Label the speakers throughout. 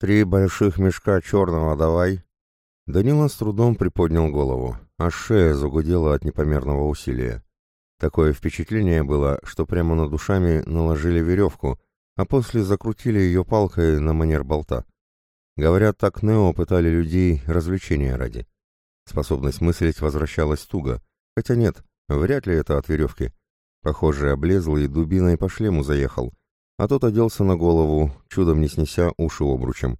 Speaker 1: «Три больших мешка черного давай». Данила с трудом приподнял голову, а шея загудела от непомерного усилия. Такое впечатление было, что прямо над душами наложили веревку, а после закрутили ее палкой на манер болта. Говорят, так Нео пытали людей развлечения ради. Способность мыслить возвращалась туго, хотя нет, вряд ли это от веревки. Похоже, облезлый дубиной по шлему заехал, а тот оделся на голову, чудом не снеся уши обручем.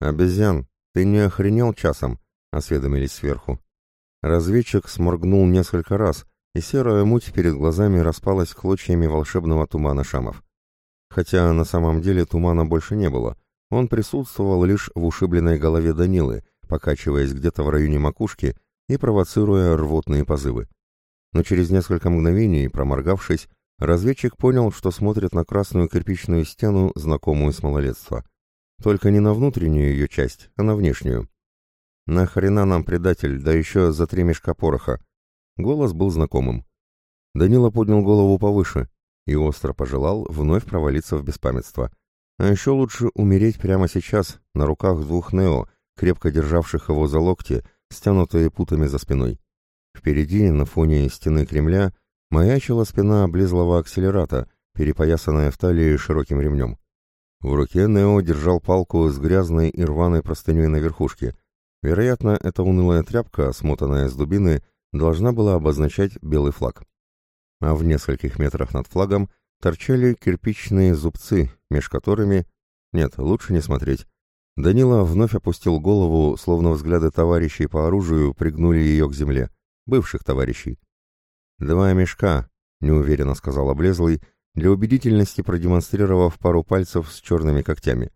Speaker 1: «Обезьян, ты не охренел часом?» — осведомились сверху. Разведчик сморгнул несколько раз, и серая муть перед глазами распалась клочьями волшебного тумана шамов. Хотя на самом деле тумана больше не было, он присутствовал лишь в ушибленной голове Данилы, покачиваясь где-то в районе макушки и провоцируя рвотные позывы. Но через несколько мгновений, проморгавшись, разведчик понял, что смотрит на красную кирпичную стену, знакомую с малолетства. Только не на внутреннюю ее часть, а на внешнюю. «Нахрена нам предатель, да еще за три мешка пороха?» Голос был знакомым. Данила поднял голову повыше и остро пожелал вновь провалиться в беспамятство. А еще лучше умереть прямо сейчас, на руках двух Нео, крепко державших его за локти, стянутые путами за спиной. Впереди, на фоне стены Кремля, маячила спина облизлого акселерата, перепоясанная в талии широким ремнем. В руке Нео держал палку с грязной и рваной простыней на верхушке. Вероятно, эта унылая тряпка, смотанная с дубины, должна была обозначать белый флаг. А в нескольких метрах над флагом торчали кирпичные зубцы, меж которыми... Нет, лучше не смотреть. Данила вновь опустил голову, словно взгляды товарищей по оружию пригнули ее к земле. Бывших товарищей. «Два мешка», — неуверенно сказал облезлый, для убедительности продемонстрировав пару пальцев с черными когтями.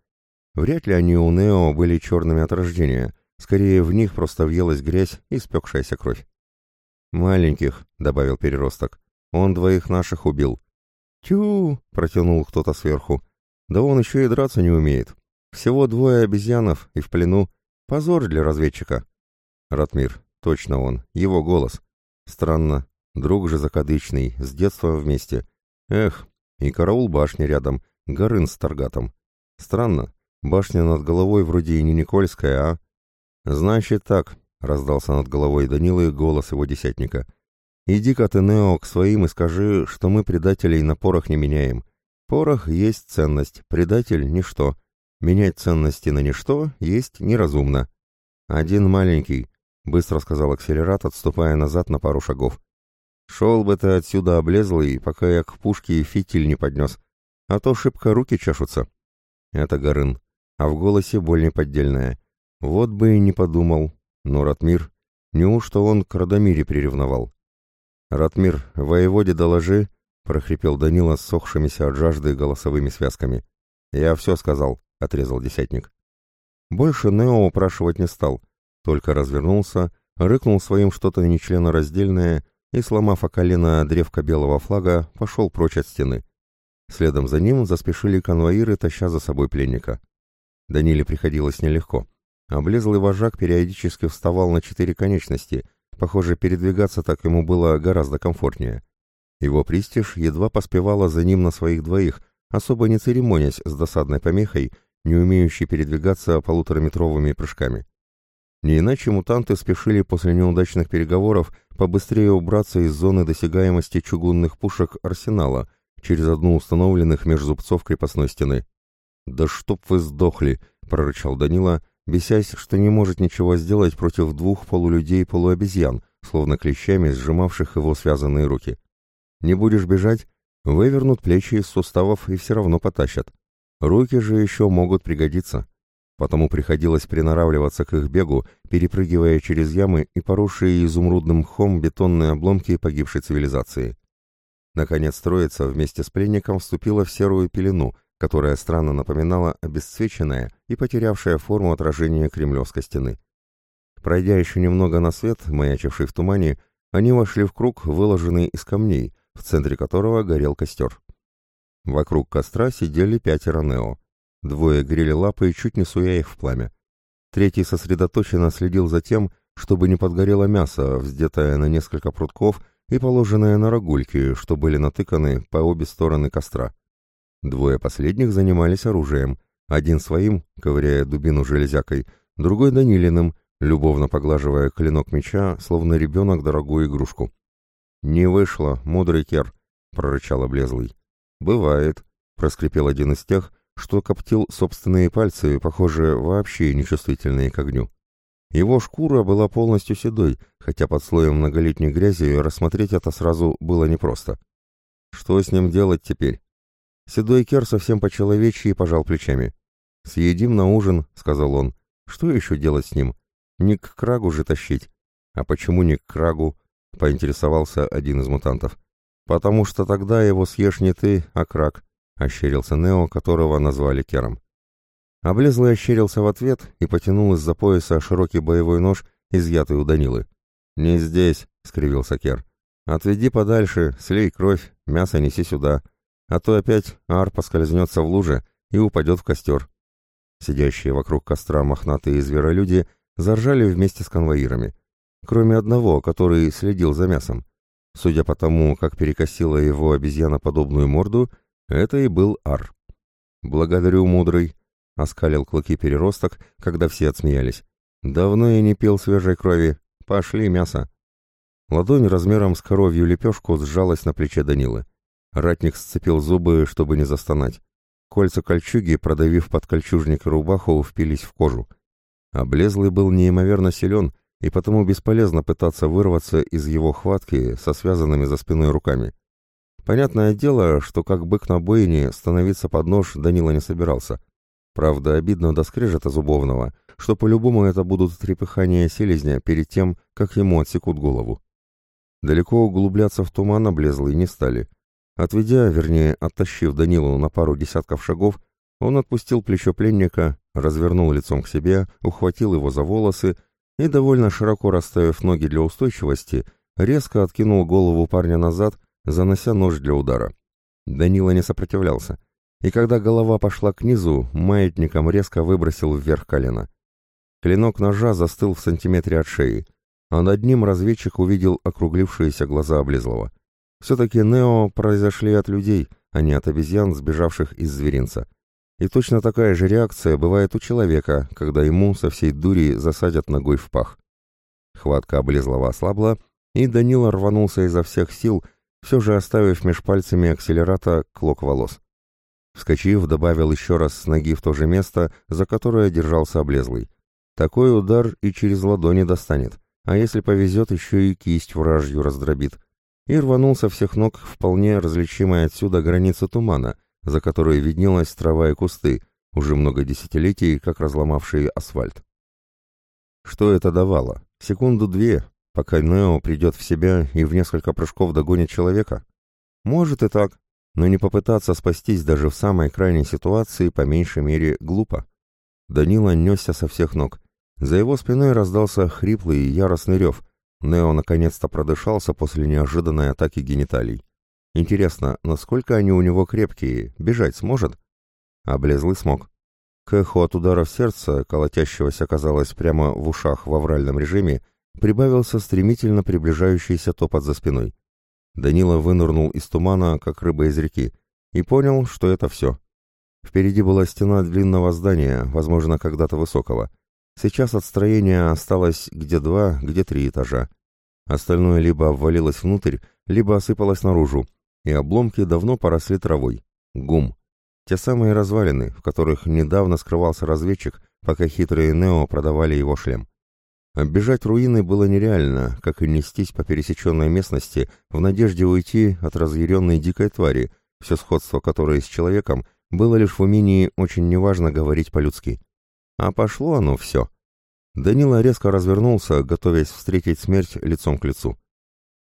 Speaker 1: Вряд ли они у Нео были черными от рождения, скорее в них просто въелась грязь и спекшаяся кровь. «Маленьких», — добавил переросток, — «он двоих наших убил». «Тю!» — протянул кто-то сверху. «Да он еще и драться не умеет. Всего двое обезьянов и в плену. Позор для разведчика». Ратмир, точно он, его голос. Странно, друг же закадычный, с детства вместе. Эх, и караул башни рядом, Горын с Таргатом. Странно, башня над головой вроде и не Никольская, а... Значит так, раздался над головой Данилы голос его десятника. Иди-ка ты, Нео, к своим и скажи, что мы предателей на порох не меняем. Порох есть ценность, предатель — ничто. Менять ценности на ничто есть неразумно. Один маленький, — быстро сказал акселерат, отступая назад на пару шагов. Шел бы ты отсюда облезлый, пока я к пушке фитиль не поднес, а то шибко руки чешутся. Это Горын, а в голосе боль неподдельная. Вот бы и не подумал. Но Ратмир, неужто он к Радомире приревновал? «Ратмир, воеводе доложи», — прохрипел Данила с сохшимися от жажды голосовыми связками. «Я все сказал», — отрезал десятник. Больше Нео упрашивать не стал, только развернулся, рыкнул своим что-то нечленораздельное и, сломав о колено древко белого флага, пошел прочь от стены. Следом за ним заспешили конвоиры, таща за собой пленника. Даниле приходилось нелегко. Облезлый вожак периодически вставал на четыре конечности, похоже, передвигаться так ему было гораздо комфортнее. Его пристиж едва поспевала за ним на своих двоих, особо не церемонясь с досадной помехой, не умеющей передвигаться полутораметровыми прыжками. Не иначе мутанты спешили после неудачных переговоров побыстрее убраться из зоны досягаемости чугунных пушек арсенала через одну установленных меж зубцов крепостной стены. «Да чтоб вы сдохли!» — прорычал Данила, бесясь, что не может ничего сделать против двух полулюдей-полуобезьян, словно клещами сжимавших его связанные руки. «Не будешь бежать? Вывернут плечи из суставов и все равно потащат. Руки же еще могут пригодиться» потому приходилось приноравливаться к их бегу, перепрыгивая через ямы и поросшие изумрудным мхом бетонные обломки погибшей цивилизации. Наконец троица вместе с пленником вступила в серую пелену, которая странно напоминала обесцвеченное и потерявшее форму отражение кремлевской стены. Пройдя еще немного на свет, маячивший в тумане, они вошли в круг, выложенный из камней, в центре которого горел костер. Вокруг костра сидели пятеро Нео. Двое грели лапы, чуть не суя их в пламя. Третий сосредоточенно следил за тем, чтобы не подгорело мясо, вздетое на несколько прутков и положенное на рогульки, что были натыканы по обе стороны костра. Двое последних занимались оружием, Один своим, ковыряя дубину железякой, другой Данилиным, любовно поглаживая клинок меча, словно ребенок дорогую игрушку. «Не вышло, мудрый кер», — прорычал облезлый. «Бывает», — проскрипел один из тех, что коптил собственные пальцы, похоже, вообще нечувствительные к огню. Его шкура была полностью седой, хотя под слоем многолетней грязи рассмотреть это сразу было непросто. Что с ним делать теперь? Седой Кер совсем по-человечьи пожал плечами. «Съедим на ужин», — сказал он. «Что еще делать с ним? Не к крагу же тащить». «А почему не к крагу?» — поинтересовался один из мутантов. «Потому что тогда его съешь не ты, а краг», — ощерился Нео, которого назвали Кером. Облезлый ощерился в ответ и потянул из-за пояса широкий боевой нож, изъятый у Данилы. «Не здесь», — скривился Кер. «Отведи подальше, слей кровь, мясо неси сюда, а то опять ар поскользнется в луже и упадет в костер». Сидящие вокруг костра мохнатые зверолюди заржали вместе с конвоирами, кроме одного, который следил за мясом. Судя по тому, как перекосила его обезьяноподобную морду, это и был ар. «Благодарю, мудрый», — оскалил клыки переросток, когда все отсмеялись. «Давно я не пил свежей крови. Пошли мясо». Ладонь размером с коровью лепешку сжалась на плече Данилы. Ратник сцепил зубы, чтобы не застонать. Кольца кольчуги, продавив под кольчужник рубаху, впились в кожу. Облезлый был неимоверно силен, и потому бесполезно пытаться вырваться из его хватки со связанными за спиной руками. Понятное дело, что как бык на бойне становиться под нож Данила не собирался — Правда, обидно до скрежета зубовного, что по-любому это будут трепыхания селезня перед тем, как ему отсекут голову. Далеко углубляться в туман облезлые не стали. Отведя, вернее, оттащив Данилу на пару десятков шагов, он отпустил плечо пленника, развернул лицом к себе, ухватил его за волосы и, довольно широко расставив ноги для устойчивости, резко откинул голову парня назад, занося нож для удара. Данила не сопротивлялся и когда голова пошла к низу, маятником резко выбросил вверх колено. Клинок ножа застыл в сантиметре от шеи, а над ним разведчик увидел округлившиеся глаза облезлого. Все-таки Нео произошли от людей, а не от обезьян, сбежавших из зверинца. И точно такая же реакция бывает у человека, когда ему со всей дури засадят ногой в пах. Хватка облезлого ослабла, и Данила рванулся изо всех сил, все же оставив меж пальцами акселерата клок волос. Вскочив, добавил еще раз с ноги в то же место, за которое держался облезлый. Такой удар и через ладони достанет, а если повезет, еще и кисть вражью раздробит. И рванулся всех ног вполне различимая отсюда граница тумана, за которой виднелась трава и кусты, уже много десятилетий, как разломавшие асфальт. Что это давало? Секунду-две, пока Нео придет в себя и в несколько прыжков догонит человека? Может и так, но не попытаться спастись даже в самой крайней ситуации, по меньшей мере, глупо. Данила несся со всех ног. За его спиной раздался хриплый и яростный рев. Нео наконец-то продышался после неожиданной атаки гениталий. Интересно, насколько они у него крепкие, бежать сможет? Облезлый смог. К эху от ударов сердца, колотящегося, казалось, прямо в ушах в авральном режиме, прибавился стремительно приближающийся топот за спиной. Данила вынырнул из тумана, как рыба из реки, и понял, что это все. Впереди была стена длинного здания, возможно, когда-то высокого. Сейчас от строения осталось где два, где три этажа. Остальное либо обвалилось внутрь, либо осыпалось наружу, и обломки давно поросли травой. Гум. Те самые развалины, в которых недавно скрывался разведчик, пока хитрые Нео продавали его шлем. Оббежать руины было нереально, как и нестись по пересеченной местности в надежде уйти от разъяренной дикой твари, все сходство которой с человеком было лишь в умении очень неважно говорить по-людски. А пошло оно все. Данила резко развернулся, готовясь встретить смерть лицом к лицу.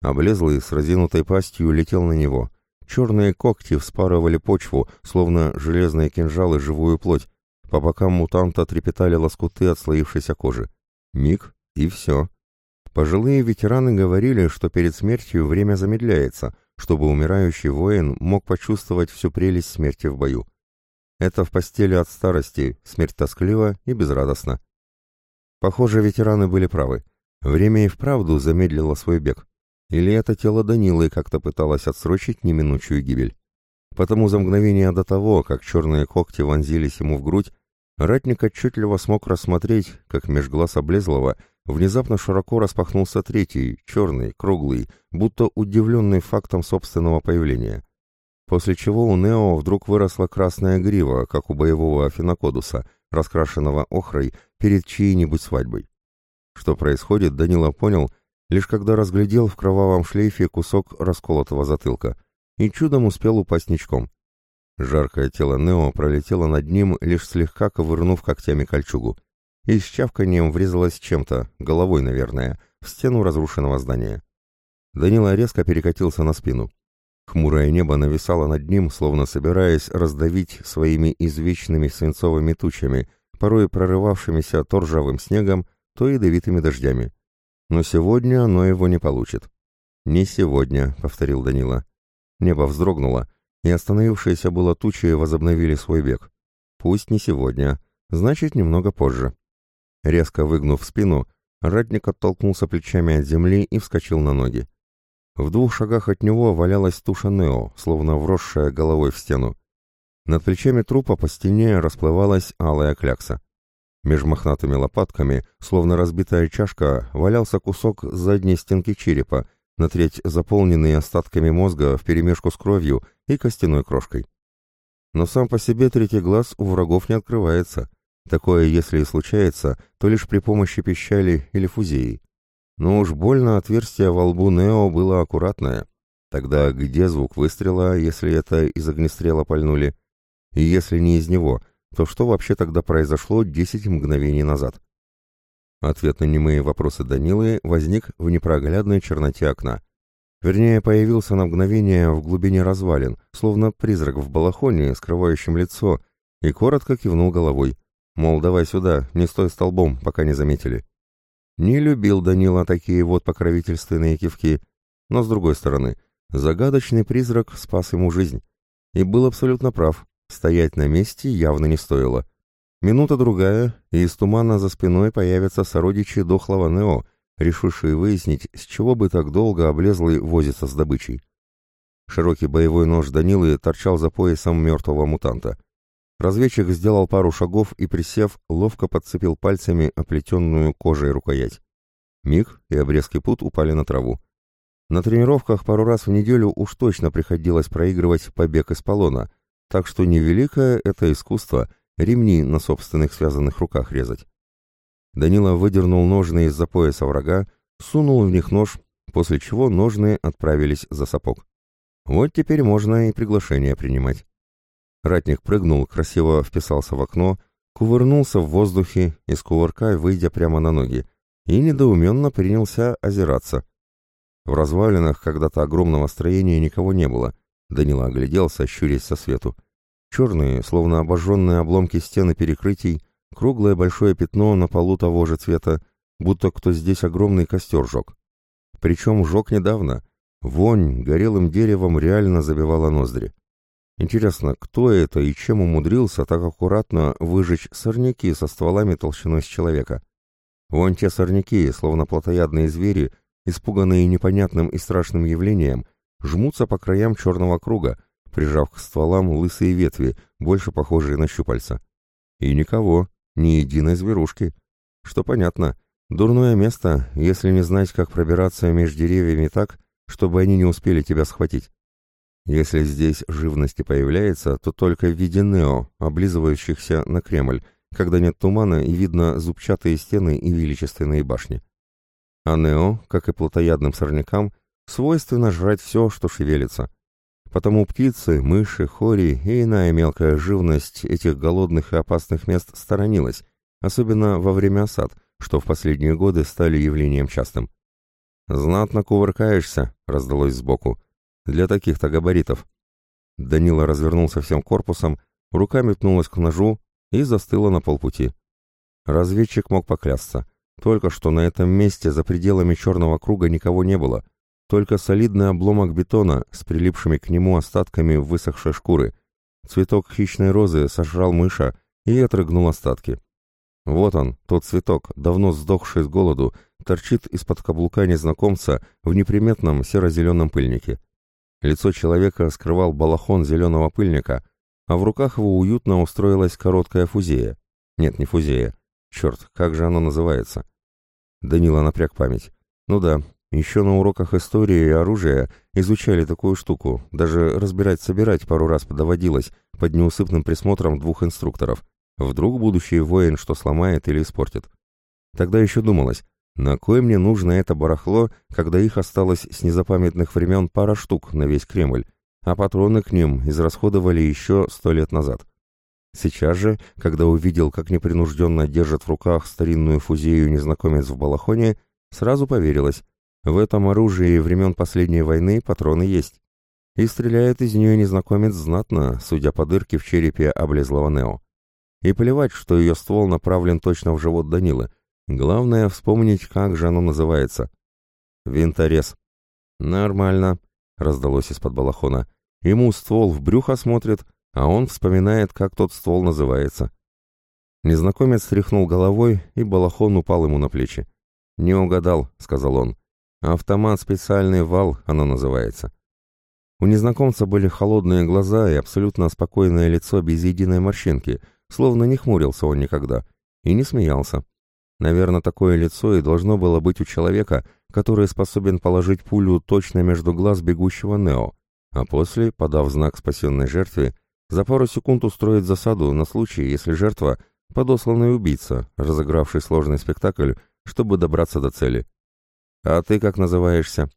Speaker 1: Облезлый с разинутой пастью летел на него. Черные когти вспарывали почву, словно железные кинжалы живую плоть. По бокам мутанта трепетали лоскуты отслоившейся кожи. Миг, и все. Пожилые ветераны говорили, что перед смертью время замедляется, чтобы умирающий воин мог почувствовать всю прелесть смерти в бою. Это в постели от старости, смерть тосклива и безрадостна. Похоже, ветераны были правы. Время и вправду замедлило свой бег. Или это тело Данилы как-то пыталось отсрочить неминучую гибель. потому за мгновение до того, как черные когти вонзились ему в грудь, ратник отчетливо смог рассмотреть, как меж глаз облезлого внезапно широко распахнулся третий, черный, круглый, будто удивленный фактом собственного появления. После чего у Нео вдруг выросла красная грива, как у боевого Афинокодуса, раскрашенного охрой перед чьей-нибудь свадьбой. Что происходит, Данила понял, лишь когда разглядел в кровавом шлейфе кусок расколотого затылка, и чудом успел упасть ничком. Жаркое тело Нео пролетело над ним, лишь слегка ковырнув когтями кольчугу, и с чавканием врезалось чем-то, головой, наверное, в стену разрушенного здания. Данила резко перекатился на спину. Хмурое небо нависало над ним, словно собираясь раздавить своими извечными свинцовыми тучами, порой прорывавшимися то ржавым снегом, то ядовитыми дождями. Но сегодня оно его не получит. «Не сегодня», — повторил Данила. Небо вздрогнуло, и остановившиеся было тучи возобновили свой бег. «Пусть не сегодня, значит, немного позже». Резко выгнув спину, ратник оттолкнулся плечами от земли и вскочил на ноги. В двух шагах от него валялась туша Нео, словно вросшая головой в стену. Над плечами трупа по стене расплывалась алая клякса. Меж мохнатыми лопатками, словно разбитая чашка, валялся кусок задней стенки черепа, на треть заполненный остатками мозга вперемешку с кровью и костяной крошкой. Но сам по себе третий глаз у врагов не открывается. Такое, если и случается, то лишь при помощи пищали или фузеи. Но уж больно отверстие во лбу Нео было аккуратное. Тогда где звук выстрела, если это из огнестрела пальнули? И если не из него, то что вообще тогда произошло десять мгновений назад? Ответ на немые вопросы Данилы возник в непроглядной черноте окна. Вернее, появился на мгновение в глубине развалин, словно призрак в балахоне, скрывающем лицо, и коротко кивнул головой. Мол, давай сюда, не стой столбом, пока не заметили. Не любил Данила такие вот покровительственные кивки, но, с другой стороны, загадочный призрак спас ему жизнь. И был абсолютно прав, стоять на месте явно не стоило. Минута-другая, и из тумана за спиной появятся сородичи дохлого Нео, решившие выяснить, с чего бы так долго облезлый возится с добычей. Широкий боевой нож Данилы торчал за поясом мертвого мутанта. Разведчик сделал пару шагов и, присев, ловко подцепил пальцами оплетенную кожей рукоять. Миг, и обрезки пут упали на траву. На тренировках пару раз в неделю уж точно приходилось проигрывать побег из полона, так что невеликое это искусство ремни на собственных связанных руках резать. Данила выдернул ножны из-за пояса врага, сунул в них нож, после чего ножны отправились за сапог. Вот теперь можно и приглашение принимать. Ратник прыгнул, красиво вписался в окно, кувырнулся в воздухе, из кувырка выйдя прямо на ноги, и недоуменно принялся озираться. В развалинах когда-то огромного строения никого не было. Данила огляделся, щурясь со свету. Черные, словно обожженные обломки стены перекрытий, круглое большое пятно на полу того же цвета, будто кто здесь огромный костер жег. Причем жег недавно. Вонь горелым деревом реально забивала ноздри. Интересно, кто это и чем умудрился так аккуратно выжечь сорняки со стволами толщиной с человека? Вон те сорняки, словно плотоядные звери, испуганные непонятным и страшным явлением, жмутся по краям черного круга, прижав к стволам лысые ветви, больше похожие на щупальца. И никого, ни единой зверушки. Что понятно, дурное место, если не знать, как пробираться между деревьями так, чтобы они не успели тебя схватить. Если здесь живность и появляется, то только в виде нео, облизывающихся на Кремль, когда нет тумана и видно зубчатые стены и величественные башни. А нео, как и плотоядным сорнякам, свойственно жрать все, что шевелится. Потому птицы, мыши, хори и иная мелкая живность этих голодных и опасных мест сторонилась, особенно во время осад, что в последние годы стали явлением частым. «Знатно кувыркаешься», — раздалось сбоку. Для таких-то габаритов. Данила развернулся всем корпусом, рука метнулась к ножу и застыла на полпути. Разведчик мог поклясться. Только что на этом месте за пределами черного круга никого не было. Только солидный обломок бетона с прилипшими к нему остатками высохшей шкуры. Цветок хищной розы сожрал мыша и отрыгнул остатки. Вот он, тот цветок, давно сдохший с голоду, торчит из-под каблука незнакомца в неприметном серо-зеленом пыльнике. Лицо человека скрывал балахон зеленого пыльника, а в руках его уютно устроилась короткая фузея. Нет, не фузея. Черт, как же оно называется? Данила напряг память. Ну да, еще на уроках истории и оружия изучали такую штуку, даже разбирать-собирать пару раз доводилось под неусыпным присмотром двух инструкторов. Вдруг будущий воин что сломает или испортит. Тогда еще думалось, на кой мне нужно это барахло, когда их осталось с незапамятных времен пара штук на весь Кремль, а патроны к ним израсходовали еще сто лет назад. Сейчас же, когда увидел, как непринужденно держит в руках старинную фузею незнакомец в балахоне, сразу поверилось, в этом оружии времен последней войны патроны есть. И стреляет из нее незнакомец знатно, судя по дырке в черепе облезлого Нео. И плевать, что ее ствол направлен точно в живот Данилы. Главное вспомнить, как же оно называется. Винторез. Нормально, раздалось из-под балахона. Ему ствол в брюхо смотрит, а он вспоминает, как тот ствол называется. Незнакомец стряхнул головой, и балахон упал ему на плечи. «Не угадал», — сказал он. «Автомат специальный вал, оно называется». У незнакомца были холодные глаза и абсолютно спокойное лицо без единой морщинки, словно не хмурился он никогда, и не смеялся. Наверное, такое лицо и должно было быть у человека, который способен положить пулю точно между глаз бегущего Нео, а после, подав знак спасенной жертве, за пару секунд устроить засаду на случай, если жертва — подосланный убийца, разыгравший сложный спектакль, чтобы добраться до цели. «А ты как называешься?»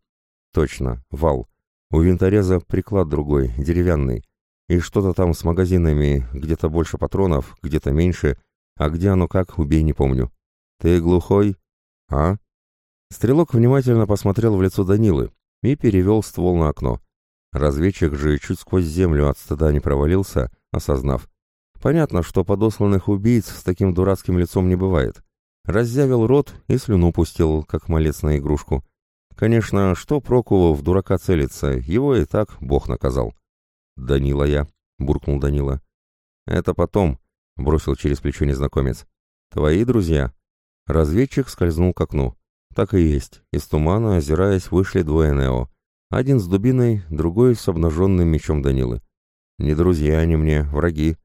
Speaker 1: «Точно, вал. У винтореза приклад другой, деревянный. И что-то там с магазинами, где-то больше патронов, где-то меньше, а где оно как, убей, не помню. Ты глухой?» «А?» Стрелок внимательно посмотрел в лицо Данилы и перевел ствол на окно. Разведчик же чуть сквозь землю от стыда не провалился, осознав. Понятно, что подосланных убийц с таким дурацким лицом не бывает. Раззявил рот и слюну пустил, как малец на игрушку. Конечно, что проку в дурака целиться, его и так Бог наказал. «Данила я», — буркнул Данила. «Это потом», — бросил через плечо незнакомец. «Твои друзья?» Разведчик скользнул к окну. Так и есть. Из тумана, озираясь, вышли двое Нео. Один с дубиной, другой с обнаженным мечом Данилы. «Не друзья они мне, враги».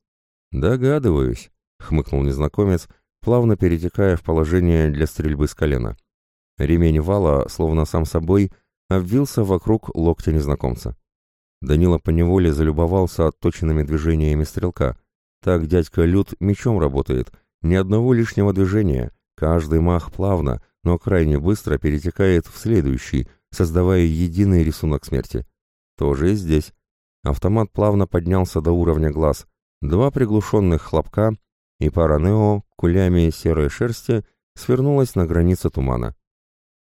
Speaker 1: «Догадываюсь», — хмыкнул незнакомец, плавно перетекая в положение для стрельбы с колена. Ремень вала, словно сам собой, обвился вокруг локтя незнакомца. Данила поневоле залюбовался отточенными движениями стрелка. Так дядька Люд мечом работает, ни одного лишнего движения, каждый мах плавно, но крайне быстро перетекает в следующий, создавая единый рисунок смерти. Тоже и здесь. Автомат плавно поднялся до уровня глаз. Два приглушенных хлопка, и пара Нео, кулями серой шерсти, свернулась на границе тумана.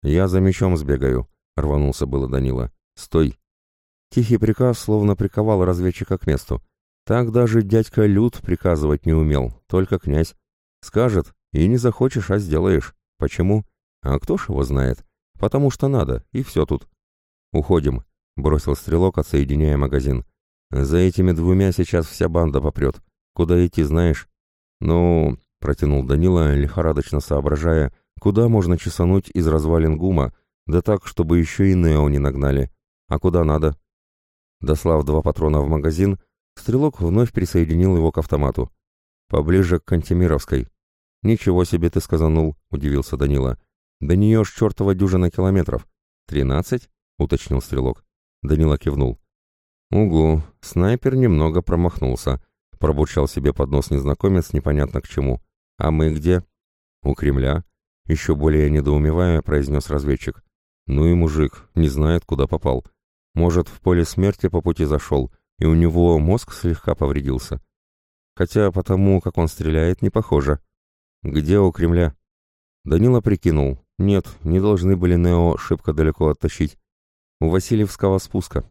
Speaker 1: «Я за мечом сбегаю», — рванулся было Данила. «Стой!» Тихий приказ словно приковал разведчика к месту. Так даже дядька Люд приказывать не умел, только князь. Скажет, и не захочешь, а сделаешь. Почему? А кто ж его знает? «Потому что надо, и все тут». «Уходим», — бросил стрелок, отсоединяя магазин. «За этими двумя сейчас вся банда попрет. Куда идти, знаешь?» «Ну...» — протянул Данила, лихорадочно соображая, куда можно чесануть из развалин гума, да так, чтобы еще и Нео не нагнали. А куда надо? Дослав два патрона в магазин, стрелок вновь присоединил его к автомату. Поближе к Кантемировской. «Ничего себе ты сказанул», — удивился Данила. До нее ж чертова дюжина километров. Тринадцать? уточнил стрелок. Данила кивнул. Угу, снайпер немного промахнулся. Пробурчал себе под нос незнакомец непонятно к чему. А мы где? У Кремля. Еще более недоумевая, произнес разведчик. Ну и мужик, не знает, куда попал. Может, в поле смерти по пути зашел, и у него мозг слегка повредился. Хотя потому, как он стреляет, не похоже. Где у Кремля? Данила прикинул, нет, не должны были Нео шибко далеко оттащить. У Васильевского спуска.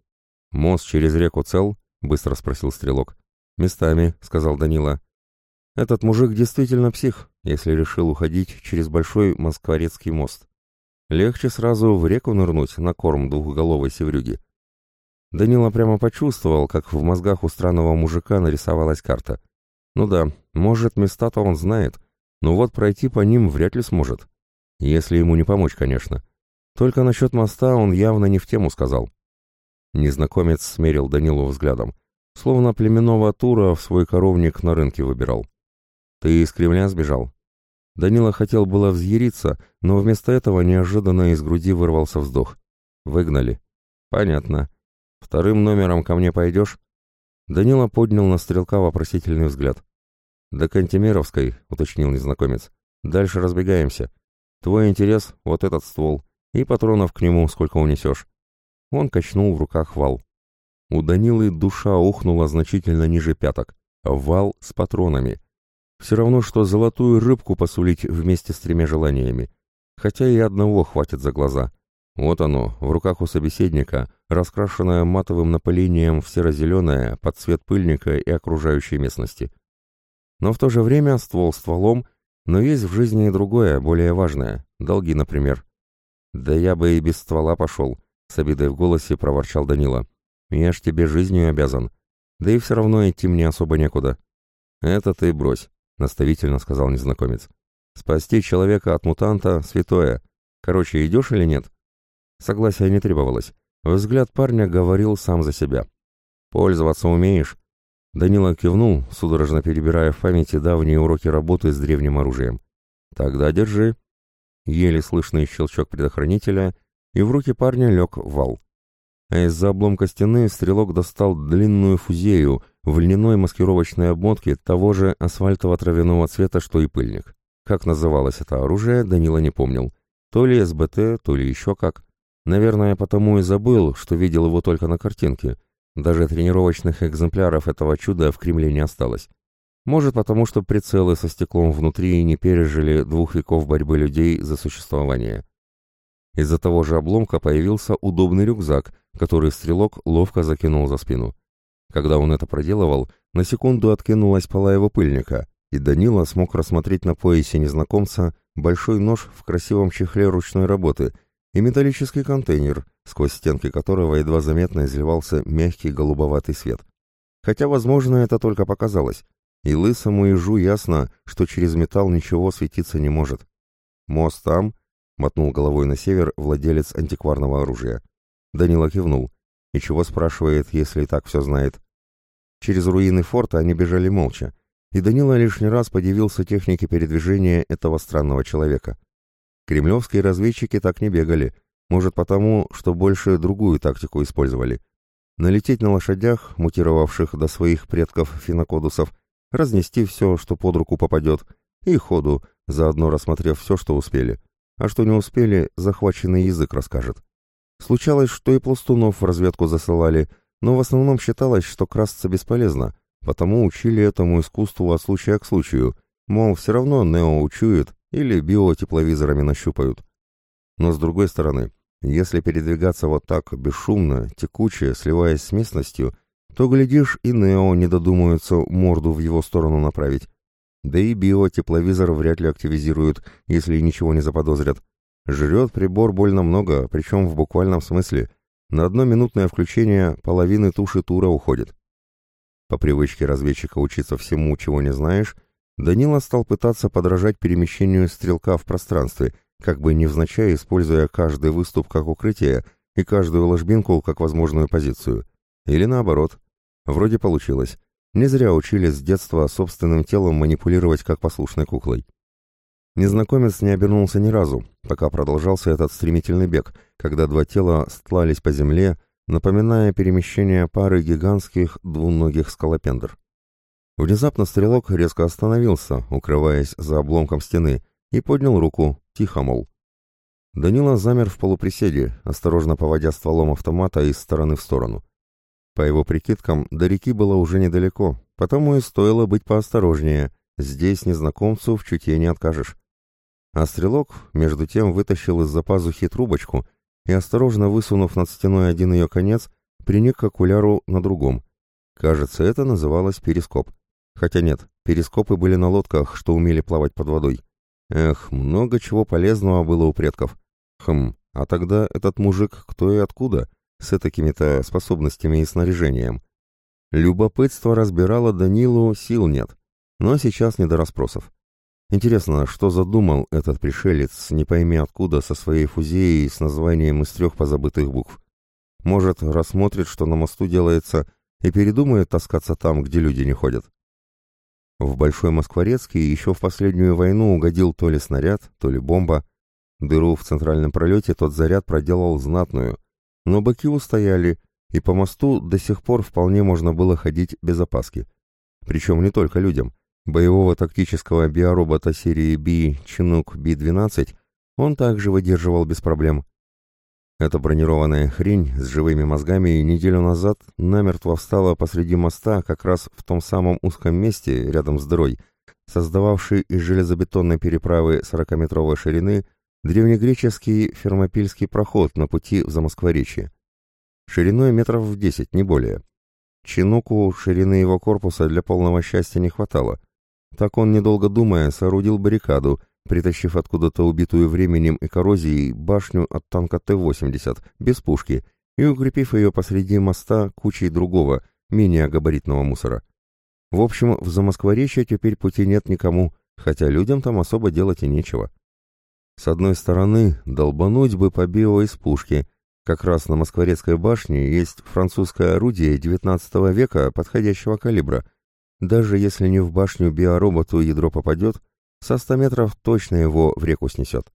Speaker 1: Мост через реку цел? Быстро спросил стрелок. Местами, сказал Данила. Этот мужик действительно псих, если решил уходить через большой москворецкий мост. Легче сразу в реку нырнуть на корм двухголовой севрюги. Данила прямо почувствовал, как в мозгах у странного мужика нарисовалась карта. Ну да, может, места-то он знает, но вот пройти по ним вряд ли сможет. Если ему не помочь, конечно. Только насчет моста он явно не в тему сказал. Незнакомец смерил Данилу взглядом, словно племенного тура в свой коровник на рынке выбирал. «Ты из Кремля сбежал?» Данила хотел было взъяриться, но вместо этого неожиданно из груди вырвался вздох. «Выгнали». «Понятно. Вторым номером ко мне пойдешь?» Данила поднял на стрелка вопросительный взгляд. «До Кантемировской», — уточнил незнакомец. «Дальше разбегаемся. Твой интерес — вот этот ствол, и патронов к нему сколько унесешь». Он качнул в руках вал. У Данилы душа ухнула значительно ниже пяток. Вал с патронами. Все равно, что золотую рыбку посулить вместе с тремя желаниями. Хотя и одного хватит за глаза. Вот оно, в руках у собеседника, раскрашенное матовым напылением в серо-зеленое под цвет пыльника и окружающей местности. Но в то же время ствол стволом, но есть в жизни и другое, более важное. Долги, например. «Да я бы и без ствола пошел», — с обидой в голосе проворчал Данила. «Я ж тебе жизнью обязан. Да и все равно идти мне особо некуда». «Это ты брось», — наставительно сказал незнакомец. «Спасти человека от мутанта — святое. Короче, идешь или нет?» Согласия не требовалось. Взгляд парня говорил сам за себя. «Пользоваться умеешь?» Данила кивнул, судорожно перебирая в памяти давние уроки работы с древним оружием. «Тогда держи». Еле слышный щелчок предохранителя, и в руки парня лег вал. А из-за обломка стены стрелок достал длинную фузею в льняной маскировочной обмотке того же асфальтово-травяного цвета, что и пыльник. Как называлось это оружие, Данила не помнил. То ли СБТ, то ли еще как. Наверное, потому и забыл, что видел его только на картинке. Даже тренировочных экземпляров этого чуда в Кремле не осталось. Может, потому что прицелы со стеклом внутри не пережили двух веков борьбы людей за существование. Из-за того же обломка появился удобный рюкзак, который стрелок ловко закинул за спину. Когда он это проделывал, на секунду откинулась пола его пыльника, и Данила смог рассмотреть на поясе незнакомца большой нож в красивом чехле ручной работы – и металлический контейнер, сквозь стенки которого едва заметно изливался мягкий голубоватый свет. Хотя, возможно, это только показалось, и лысому ежу ясно, что через металл ничего светиться не может. «Мост там?» — мотнул головой на север владелец антикварного оружия. Данила кивнул. «И чего спрашивает, если так все знает?» Через руины форта они бежали молча, и Данила лишний раз подивился технике передвижения этого странного человека. Кремлевские разведчики так не бегали, может потому, что больше другую тактику использовали. Налететь на лошадях, мутировавших до своих предков финокодусов, разнести все, что под руку попадет, и ходу, заодно рассмотрев все, что успели. А что не успели, захваченный язык расскажет. Случалось, что и пластунов в разведку засылали, но в основном считалось, что красться бесполезно, потому учили этому искусству от случая к случаю, мол, все равно Нео учует, или биотепловизорами нащупают. Но с другой стороны, если передвигаться вот так, бесшумно, текуче, сливаясь с местностью, то, глядишь, и Нео не додумаются морду в его сторону направить. Да и биотепловизор вряд ли активизируют, если ничего не заподозрят. Жрет прибор больно много, причем в буквальном смысле. На одно минутное включение половины туши тура уходит. По привычке разведчика учиться всему, чего не знаешь, Данила стал пытаться подражать перемещению стрелка в пространстве, как бы невзначай используя каждый выступ как укрытие и каждую ложбинку как возможную позицию. Или наоборот. Вроде получилось. Не зря учили с детства собственным телом манипулировать как послушной куклой. Незнакомец не обернулся ни разу, пока продолжался этот стремительный бег, когда два тела стлались по земле, напоминая перемещение пары гигантских двуногих скалопендр. Внезапно стрелок резко остановился, укрываясь за обломком стены, и поднял руку, тихо, мол. Данила замер в полуприседе, осторожно поводя стволом автомата из стороны в сторону. По его прикидкам, до реки было уже недалеко, потому и стоило быть поосторожнее, здесь незнакомцу в чутье не откажешь. А стрелок, между тем, вытащил из-за пазухи трубочку и, осторожно высунув над стеной один ее конец, приник к окуляру на другом. Кажется, это называлось перископ. Хотя нет, перископы были на лодках, что умели плавать под водой. Эх, много чего полезного было у предков. Хм, а тогда этот мужик кто и откуда, с такими-то способностями и снаряжением? Любопытство разбирало Данилу, сил нет. Но сейчас не до расспросов. Интересно, что задумал этот пришелец, не пойми откуда, со своей фузеей с названием из трех позабытых букв. Может, рассмотрит, что на мосту делается, и передумает таскаться там, где люди не ходят. В Большой Москворецкий еще в последнюю войну угодил то ли снаряд, то ли бомба. Дыру в центральном пролете тот заряд проделал знатную. Но быки устояли, и по мосту до сих пор вполне можно было ходить без опаски. Причем не только людям. Боевого тактического биоробота серии B Chinook B-12 он также выдерживал без проблем. Эта бронированная хрень с живыми мозгами неделю назад намертво встала посреди моста как раз в том самом узком месте рядом с дырой, создававшей из железобетонной переправы 40-метровой ширины древнегреческий фермопильский проход на пути в Замоскворечье. Шириной метров в 10, не более. Чинуку ширины его корпуса для полного счастья не хватало. Так он, недолго думая, соорудил баррикаду, притащив откуда-то убитую временем и коррозией башню от танка Т-80 без пушки и укрепив ее посреди моста кучей другого, менее габаритного мусора. В общем, в Замоскворечье теперь пути нет никому, хотя людям там особо делать и нечего. С одной стороны, долбануть бы по био из пушки. Как раз на Москворецкой башне есть французское орудие XIX века подходящего калибра. Даже если не в башню биороботу ядро попадет, со ста метров точно его в реку снесет.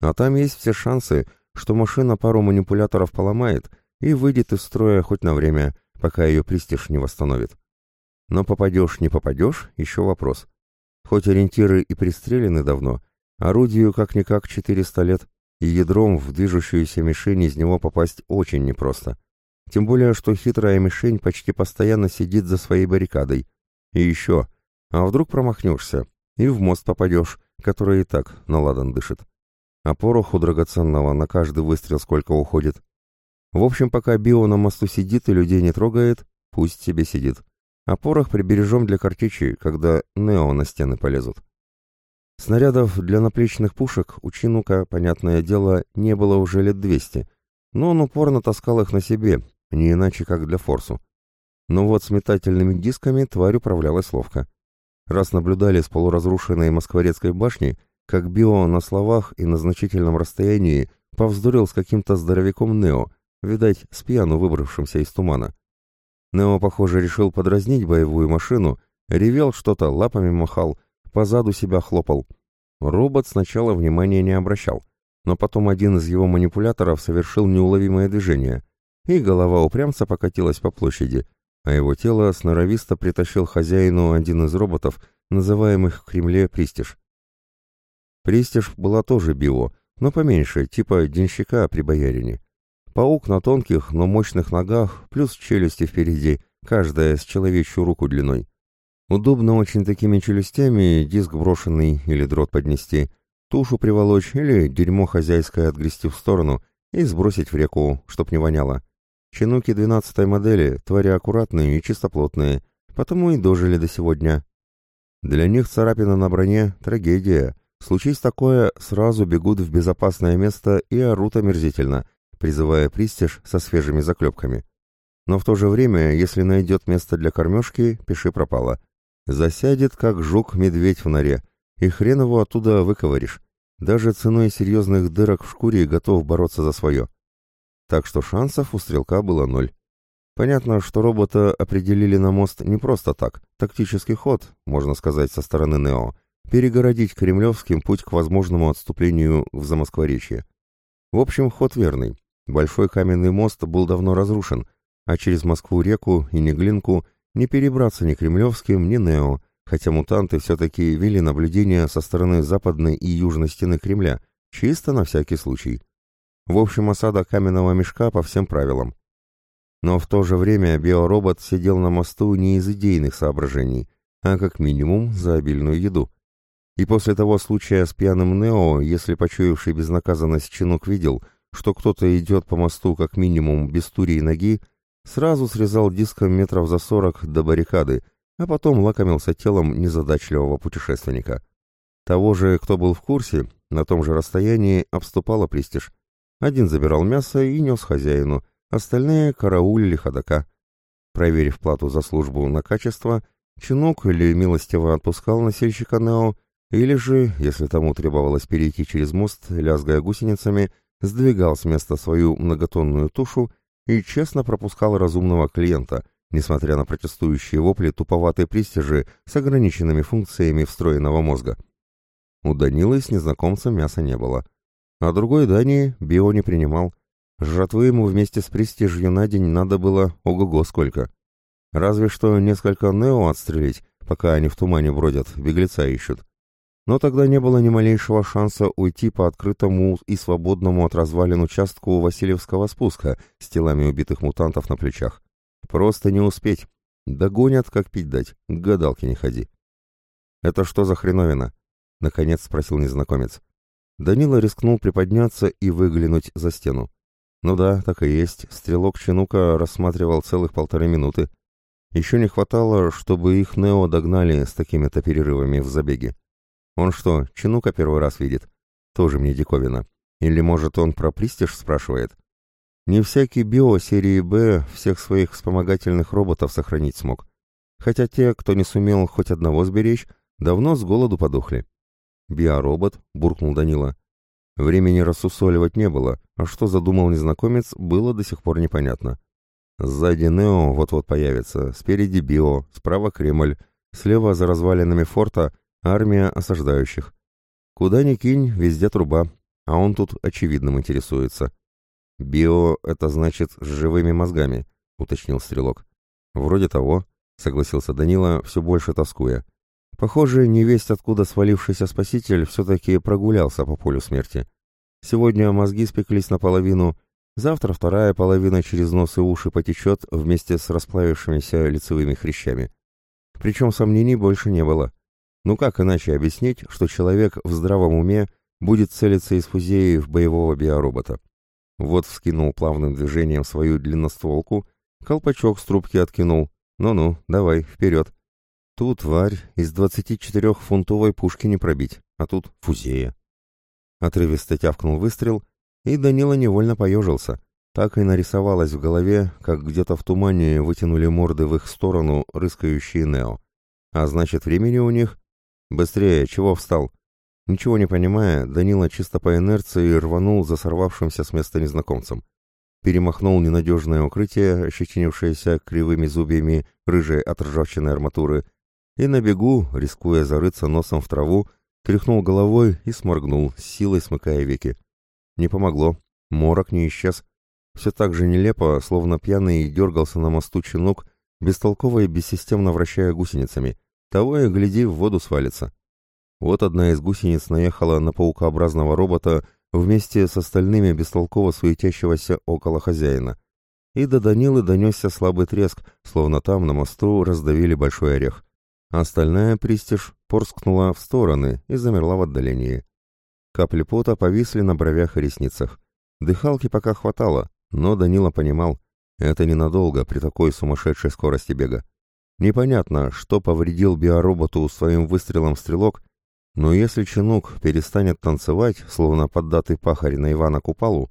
Speaker 1: А там есть все шансы, что машина пару манипуляторов поломает и выйдет из строя хоть на время, пока ее престиж не восстановит. Но попадешь, не попадешь, еще вопрос. Хоть ориентиры и пристрелены давно, орудию как-никак 400 лет, и ядром в движущуюся мишень из него попасть очень непросто. Тем более, что хитрая мишень почти постоянно сидит за своей баррикадой. И еще, а вдруг промахнешься, и в мост попадешь, который и так наладан дышит. А пороху драгоценного на каждый выстрел сколько уходит. В общем, пока био на мосту сидит и людей не трогает, пусть себе сидит. А порох прибережем для картечи, когда нео на стены полезут. Снарядов для наплечных пушек у Чинука, понятное дело, не было уже лет двести, но он упорно таскал их на себе, не иначе как для форсу. Но вот с метательными дисками тварь управлялась ловко раз наблюдали с полуразрушенной Москворецкой башни, как Био на словах и на значительном расстоянии повздорил с каким-то здоровяком Нео, видать, с пьяну выбравшимся из тумана. Нео, похоже, решил подразнить боевую машину, ревел что-то, лапами махал, позаду себя хлопал. Робот сначала внимания не обращал, но потом один из его манипуляторов совершил неуловимое движение, и голова упрямца покатилась по площади, а его тело сноровисто притащил хозяину один из роботов, называемых в Кремле Пристиж. Пристиж была тоже био, но поменьше, типа денщика при боярине. Паук на тонких, но мощных ногах, плюс челюсти впереди, каждая с человечью руку длиной. Удобно очень такими челюстями диск брошенный или дрот поднести, тушу приволочь или дерьмо хозяйское отгрести в сторону и сбросить в реку, чтоб не воняло. Чинуки двенадцатой модели, твари аккуратные и чистоплотные, потому и дожили до сегодня. Для них царапина на броне — трагедия. Случись такое, сразу бегут в безопасное место и орут омерзительно, призывая пристиж со свежими заклепками. Но в то же время, если найдет место для кормежки, пиши пропало. Засядет, как жук-медведь в норе, и хрен его оттуда выковыришь. Даже ценой серьезных дырок в шкуре готов бороться за свое так что шансов у стрелка было ноль. Понятно, что робота определили на мост не просто так, тактический ход, можно сказать, со стороны Нео, перегородить кремлевским путь к возможному отступлению в Замоскворечье. В общем, ход верный. Большой каменный мост был давно разрушен, а через Москву-реку и Неглинку не перебраться ни кремлевским, ни Нео, хотя мутанты все-таки вели наблюдение со стороны западной и южной стены Кремля, чисто на всякий случай. В общем, осада каменного мешка по всем правилам. Но в то же время биоробот сидел на мосту не из идейных соображений, а как минимум за обильную еду. И после того случая с пьяным Нео, если почуявший безнаказанность чинук видел, что кто-то идет по мосту как минимум без тури и ноги, сразу срезал диском метров за сорок до баррикады, а потом лакомился телом незадачливого путешественника. Того же, кто был в курсе, на том же расстоянии обступала престиж. Один забирал мясо и нес хозяину, остальные караулили ходока. Проверив плату за службу на качество, чинок или милостиво отпускал носильщика Нео, или же, если тому требовалось перейти через мост, лязгая гусеницами, сдвигал с места свою многотонную тушу и честно пропускал разумного клиента, несмотря на протестующие вопли туповатой пристижи с ограниченными функциями встроенного мозга. У Данилы с незнакомцем мяса не было. А другой Дани био не принимал. Жратвы ему вместе с престижью на день надо было ого-го сколько. Разве что несколько нео отстрелить, пока они в тумане бродят, беглеца ищут. Но тогда не было ни малейшего шанса уйти по открытому и свободному от развалин участку Васильевского спуска с телами убитых мутантов на плечах. Просто не успеть. Догонят, как пить дать. К гадалке не ходи. «Это что за хреновина?» — наконец спросил незнакомец. Данила рискнул приподняться и выглянуть за стену. Ну да, так и есть. Стрелок Чинука рассматривал целых полторы минуты. Еще не хватало, чтобы их Нео догнали с такими-то перерывами в забеге. Он что, Чинука первый раз видит? Тоже мне диковина. Или, может, он про Пристиж спрашивает? Не всякий био серии «Б» всех своих вспомогательных роботов сохранить смог. Хотя те, кто не сумел хоть одного сберечь, давно с голоду подохли. «Биоробот», — буркнул Данила. Времени рассусоливать не было, а что задумал незнакомец, было до сих пор непонятно. Сзади Нео вот-вот появится, спереди Био, справа Кремль, слева за развалинами форта армия осаждающих. Куда ни кинь, везде труба, а он тут очевидным интересуется. «Био — это значит с живыми мозгами», — уточнил Стрелок. «Вроде того», — согласился Данила, все больше тоскуя. Похоже, невесть откуда свалившийся спаситель все-таки прогулялся по полю смерти. Сегодня мозги спеклись наполовину, завтра вторая половина через нос и уши потечет вместе с расплавившимися лицевыми хрящами. Причем сомнений больше не было. Ну как иначе объяснить, что человек в здравом уме будет целиться из фузеи в боевого биоробота? Вот вскинул плавным движением свою длинностволку, колпачок с трубки откинул. Ну-ну, давай, вперед. Тут, варь, из 24-фунтовой пушки не пробить, а тут фузея. Отрывисто тявкнул выстрел, и Данила невольно поежился. Так и нарисовалось в голове, как где-то в тумане вытянули морды в их сторону рыскающие Нео. А значит, времени у них... Быстрее, чего встал? Ничего не понимая, Данила чисто по инерции рванул за сорвавшимся с места незнакомцем. Перемахнул ненадежное укрытие, ощетинившееся кривыми зубьями рыжей от ржавчины арматуры, и на бегу, рискуя зарыться носом в траву, тряхнул головой и сморгнул, силой смыкая веки. Не помогло, морок не исчез. Все так же нелепо, словно пьяный дергался на мосту чинук, бестолково и бессистемно вращая гусеницами. Того и гляди, в воду свалится. Вот одна из гусениц наехала на паукообразного робота вместе с остальными бестолково суетящегося около хозяина. И до Данилы донесся слабый треск, словно там на мосту раздавили большой орех. Остальная пристиж порскнула в стороны и замерла в отдалении. Капли пота повисли на бровях и ресницах. Дыхалки пока хватало, но Данила понимал, это ненадолго при такой сумасшедшей скорости бега. Непонятно, что повредил биороботу своим выстрелом стрелок, но если Чинук перестанет танцевать, словно поддатый пахарь на Ивана Купалу,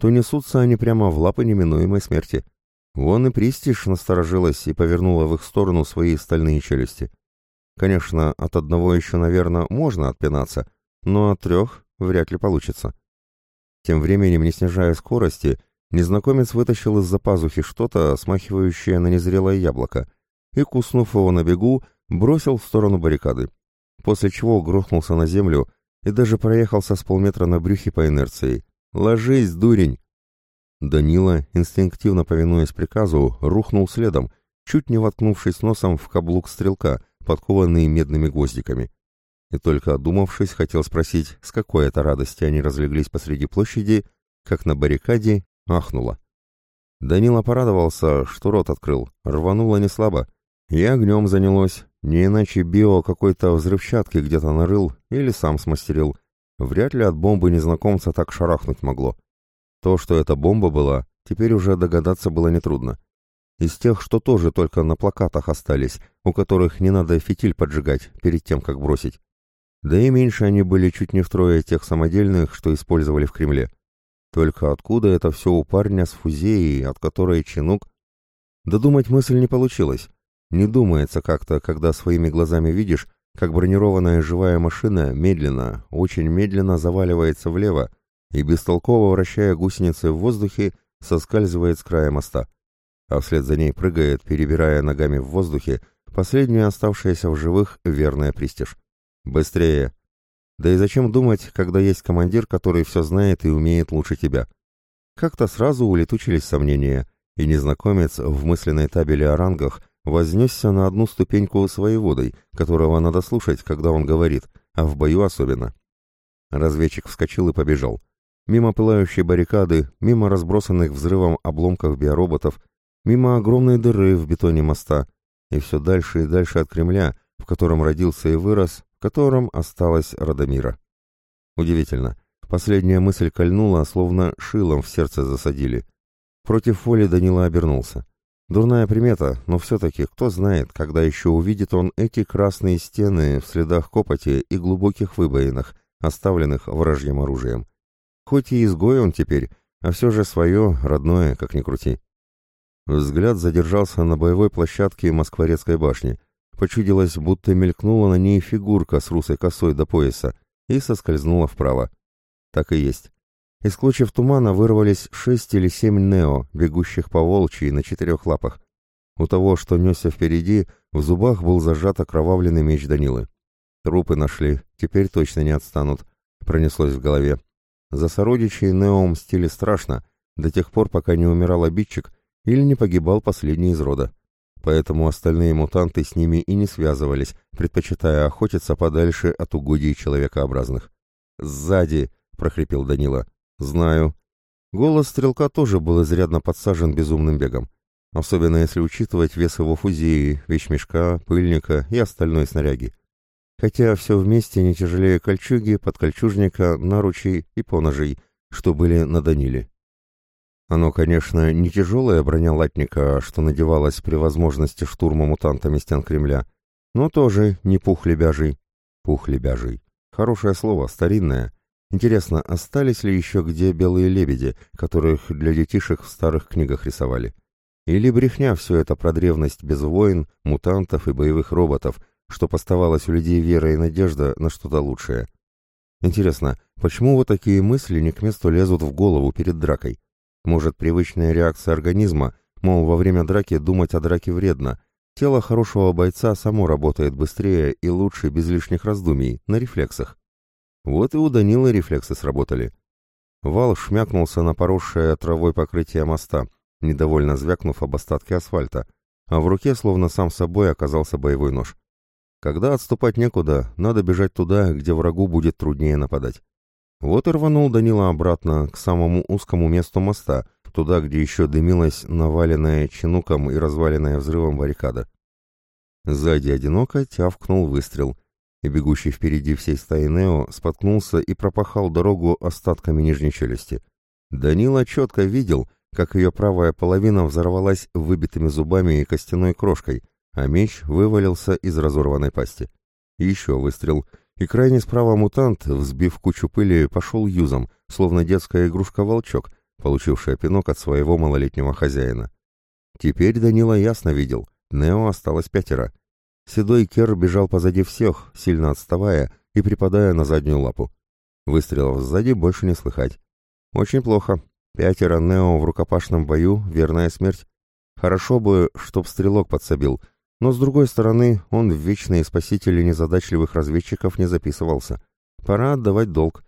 Speaker 1: то несутся они прямо в лапы неминуемой смерти. Вон и Пристиж насторожилась и повернула в их сторону свои стальные челюсти. Конечно, от одного еще, наверное, можно отпинаться, но от трех вряд ли получится. Тем временем, не снижая скорости, незнакомец вытащил из-за пазухи что-то, смахивающее на незрелое яблоко, и, куснув его на бегу, бросил в сторону баррикады, после чего грохнулся на землю и даже проехался с полметра на брюхе по инерции. «Ложись, дурень!» Данила, инстинктивно повинуясь приказу, рухнул следом, чуть не воткнувшись носом в каблук стрелка, подкованный медными гвоздиками. И только одумавшись, хотел спросить, с какой это радости они разлеглись посреди площади, как на баррикаде ахнуло. Данила порадовался, что рот открыл, рвануло не слабо, и огнем занялось, не иначе био какой-то взрывчатки где-то нарыл или сам смастерил. Вряд ли от бомбы незнакомца так шарахнуть могло. То, что это бомба была, теперь уже догадаться было нетрудно. Из тех, что тоже только на плакатах остались, у которых не надо фитиль поджигать перед тем, как бросить. Да и меньше они были чуть не втрое тех самодельных, что использовали в Кремле. Только откуда это все у парня с фузеей, от которой чинук? Додумать мысль не получилось. Не думается как-то, когда своими глазами видишь, как бронированная живая машина медленно, очень медленно заваливается влево, и, бестолково вращая гусеницы в воздухе, соскальзывает с края моста, а вслед за ней прыгает, перебирая ногами в воздухе, последняя оставшаяся в живых верная престиж. «Быстрее!» Да и зачем думать, когда есть командир, который все знает и умеет лучше тебя? Как-то сразу улетучились сомнения, и незнакомец в мысленной табели о рангах вознесся на одну ступеньку с воеводой, которого надо слушать, когда он говорит, а в бою особенно. Разведчик вскочил и побежал. Мимо пылающей баррикады, мимо разбросанных взрывом обломков биороботов, мимо огромной дыры в бетоне моста, и все дальше и дальше от Кремля, в котором родился и вырос, в котором осталась Радомира. Удивительно. Последняя мысль кольнула, словно шилом в сердце засадили. Против воли Данила обернулся. Дурная примета, но все-таки кто знает, когда еще увидит он эти красные стены в следах копоти и глубоких выбоинах, оставленных вражьим оружием. Хоть и изгой он теперь, а все же свое, родное, как ни крути. Взгляд задержался на боевой площадке Москворецкой башни. Почудилось, будто мелькнула на ней фигурка с русой косой до пояса и соскользнула вправо. Так и есть. Из клочьев тумана вырвались шесть или семь нео, бегущих по волчьи на четырех лапах. У того, что несся впереди, в зубах был зажат окровавленный меч Данилы. Трупы нашли, теперь точно не отстанут, пронеслось в голове. За сородичей Нео мстили страшно, до тех пор, пока не умирал обидчик или не погибал последний из рода поэтому остальные мутанты с ними и не связывались, предпочитая охотиться подальше от угодий человекообразных. «Сзади!» — прохрипел Данила. «Знаю». Голос стрелка тоже был изрядно подсажен безумным бегом, особенно если учитывать вес его фузии, вещмешка, пыльника и остальной снаряги. Хотя все вместе не тяжелее кольчуги, подкольчужника, наручей и поножей, что были на Даниле. Оно, конечно, не тяжелая броня латника, что надевалась при возможности штурма мутантами стен Кремля, но тоже не пух лебяжий. Пух лебяжий. Хорошее слово, старинное. Интересно, остались ли еще где белые лебеди, которых для детишек в старых книгах рисовали? Или брехня все это про древность без войн, мутантов и боевых роботов, что поставалось у людей вера и надежда на что-то лучшее? Интересно, почему вот такие мысли не к месту лезут в голову перед дракой? Может, привычная реакция организма, мол, во время драки думать о драке вредно. Тело хорошего бойца само работает быстрее и лучше без лишних раздумий, на рефлексах. Вот и у Данила рефлексы сработали. Вал шмякнулся на поросшее травой покрытие моста, недовольно звякнув об остатке асфальта, а в руке словно сам собой оказался боевой нож. Когда отступать некуда, надо бежать туда, где врагу будет труднее нападать. Вот и рванул Данила обратно, к самому узкому месту моста, туда, где еще дымилась наваленная чинуком и разваленная взрывом баррикада. Сзади одиноко тявкнул выстрел, и бегущий впереди всей стаи Нео споткнулся и пропахал дорогу остатками нижней челюсти. Данила четко видел, как ее правая половина взорвалась выбитыми зубами и костяной крошкой, а меч вывалился из разорванной пасти. Еще выстрел — и крайне справа мутант, взбив кучу пыли, пошел юзом, словно детская игрушка-волчок, получившая пинок от своего малолетнего хозяина. Теперь Данила ясно видел, Нео осталось пятеро. Седой Кер бежал позади всех, сильно отставая и припадая на заднюю лапу. Выстрелов сзади больше не слыхать. Очень плохо. Пятеро Нео в рукопашном бою — верная смерть. Хорошо бы, чтоб стрелок подсобил — но, с другой стороны, он в вечные спасители незадачливых разведчиков не записывался. Пора отдавать долг.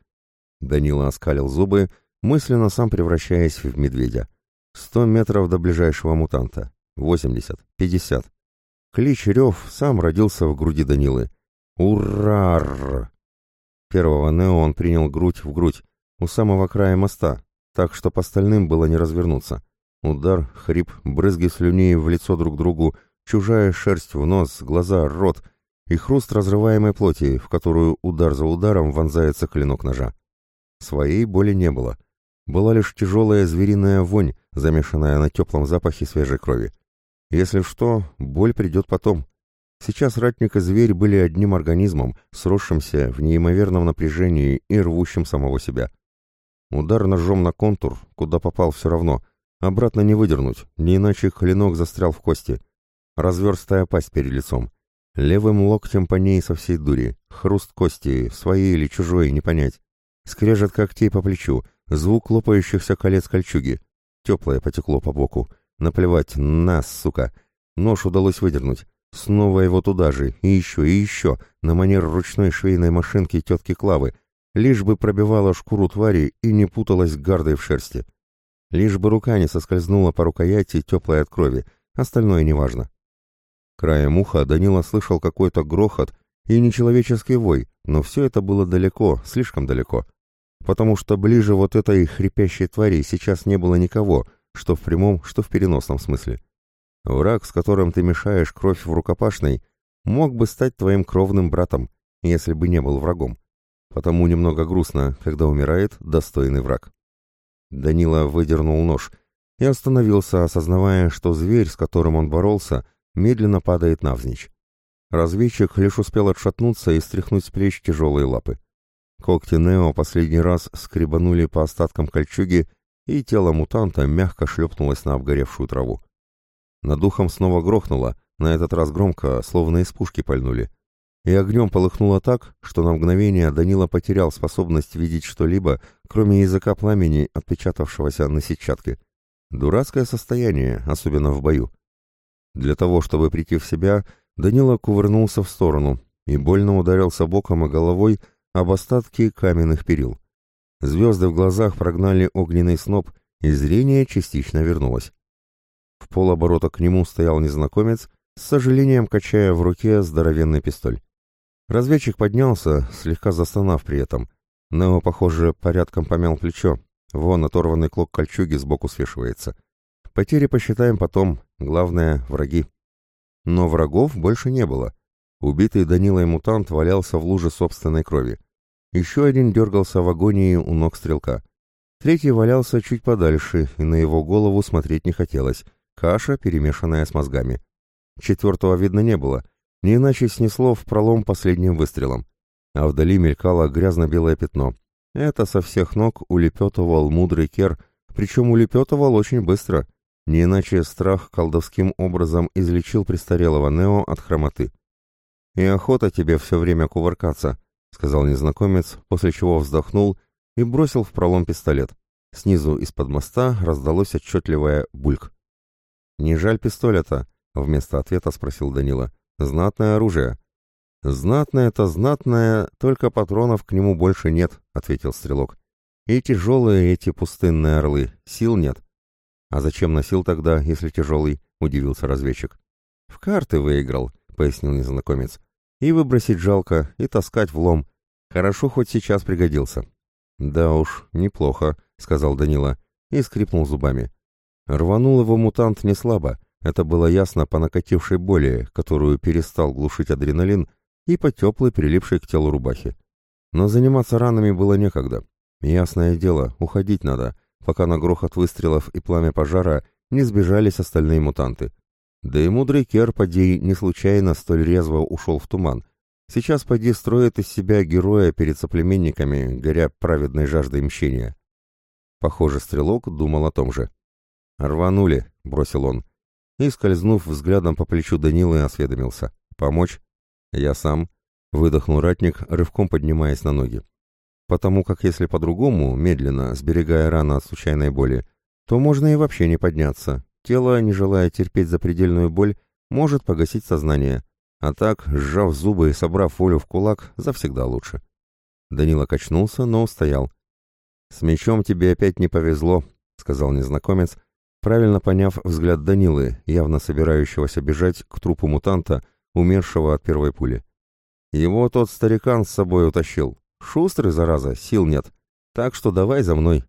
Speaker 1: Данила оскалил зубы, мысленно сам превращаясь в медведя. Сто метров до ближайшего мутанта. Восемьдесят. Пятьдесят. Клич рев сам родился в груди Данилы. Ура! Первого Нео он принял грудь в грудь, у самого края моста, так что по остальным было не развернуться. Удар, хрип, брызги слюней в лицо друг другу — чужая шерсть в нос, глаза, рот и хруст разрываемой плоти, в которую удар за ударом вонзается клинок ножа. Своей боли не было. Была лишь тяжелая звериная вонь, замешанная на теплом запахе свежей крови. Если что, боль придет потом. Сейчас ратник и зверь были одним организмом, сросшимся в неимоверном напряжении и рвущим самого себя. Удар ножом на контур, куда попал все равно, обратно не выдернуть, не иначе клинок застрял в кости разверстая пасть перед лицом. Левым локтем по ней со всей дури, хруст кости, своей или чужой, не понять. Скрежет когтей по плечу, звук лопающихся колец кольчуги. теплое потекло по боку. Наплевать, нас, сука. Нож удалось выдернуть. Снова его туда же, и еще, и еще, на манер ручной швейной машинки тетки Клавы, лишь бы пробивала шкуру твари и не путалась гардой в шерсти. Лишь бы рука не соскользнула по рукояти, теплой от крови, остальное неважно. Краем уха Данила слышал какой-то грохот и нечеловеческий вой, но все это было далеко, слишком далеко. Потому что ближе вот этой хрипящей твари сейчас не было никого, что в прямом, что в переносном смысле. Враг, с которым ты мешаешь кровь в рукопашной, мог бы стать твоим кровным братом, если бы не был врагом. Потому немного грустно, когда умирает достойный враг. Данила выдернул нож и остановился, осознавая, что зверь, с которым он боролся, медленно падает навзничь. Разведчик лишь успел отшатнуться и стряхнуть с плеч тяжелые лапы. Когти Нео последний раз скребанули по остаткам кольчуги, и тело мутанта мягко шлепнулось на обгоревшую траву. Над духом снова грохнуло, на этот раз громко, словно из пушки пальнули. И огнем полыхнуло так, что на мгновение Данила потерял способность видеть что-либо, кроме языка пламени, отпечатавшегося на сетчатке. Дурацкое состояние, особенно в бою. Для того, чтобы прийти в себя, Данила кувырнулся в сторону и больно ударился боком и головой об остатки каменных перил. Звезды в глазах прогнали огненный сноп, и зрение частично вернулось. В полоборота к нему стоял незнакомец, с сожалением качая в руке здоровенный пистоль. Разведчик поднялся, слегка застонав при этом. Нео, похоже, порядком помял плечо. Вон оторванный клок кольчуги сбоку свешивается. Потери посчитаем потом, главное — враги. Но врагов больше не было. Убитый Данилой мутант валялся в луже собственной крови. Еще один дергался в агонии у ног стрелка. Третий валялся чуть подальше, и на его голову смотреть не хотелось. Каша, перемешанная с мозгами. Четвертого видно не было, не иначе снесло в пролом последним выстрелом. А вдали мелькало грязно-белое пятно. Это со всех ног улепетывал мудрый кер, причем улепетывал очень быстро. Не иначе страх колдовским образом излечил престарелого Нео от хромоты. «И охота тебе все время кувыркаться», — сказал незнакомец, после чего вздохнул и бросил в пролом пистолет. Снизу из-под моста раздалось отчетливое бульк. «Не жаль пистолета?» — вместо ответа спросил Данила. «Знатное оружие». «Знатное-то знатное, только патронов к нему больше нет», — ответил стрелок. «И тяжелые эти пустынные орлы, сил нет». «А зачем носил тогда, если тяжелый?» — удивился разведчик. «В карты выиграл», — пояснил незнакомец. «И выбросить жалко, и таскать в лом. Хорошо, хоть сейчас пригодился». «Да уж, неплохо», — сказал Данила и скрипнул зубами. Рванул его мутант не слабо, это было ясно по накатившей боли, которую перестал глушить адреналин и по теплой, прилипшей к телу рубахе. Но заниматься ранами было некогда. Ясное дело, уходить надо, пока на грохот выстрелов и пламя пожара не сбежались остальные мутанты. Да и мудрый Кер, поди, не случайно столь резво ушел в туман. Сейчас, поди, строит из себя героя перед соплеменниками, горя праведной жаждой мщения. Похоже, стрелок думал о том же. «Рванули», — бросил он. И, скользнув взглядом по плечу Данилы, осведомился. «Помочь?» «Я сам», — выдохнул ратник, рывком поднимаясь на ноги. «Потому как если по-другому, медленно, сберегая рану от случайной боли, то можно и вообще не подняться. Тело, не желая терпеть запредельную боль, может погасить сознание. А так, сжав зубы и собрав волю в кулак, завсегда лучше». Данила качнулся, но устоял. «С мечом тебе опять не повезло», — сказал незнакомец, — правильно поняв взгляд Данилы, явно собирающегося бежать к трупу мутанта, умершего от первой пули. Его тот старикан с собой утащил. Шустрый, зараза, сил нет. Так что давай за мной.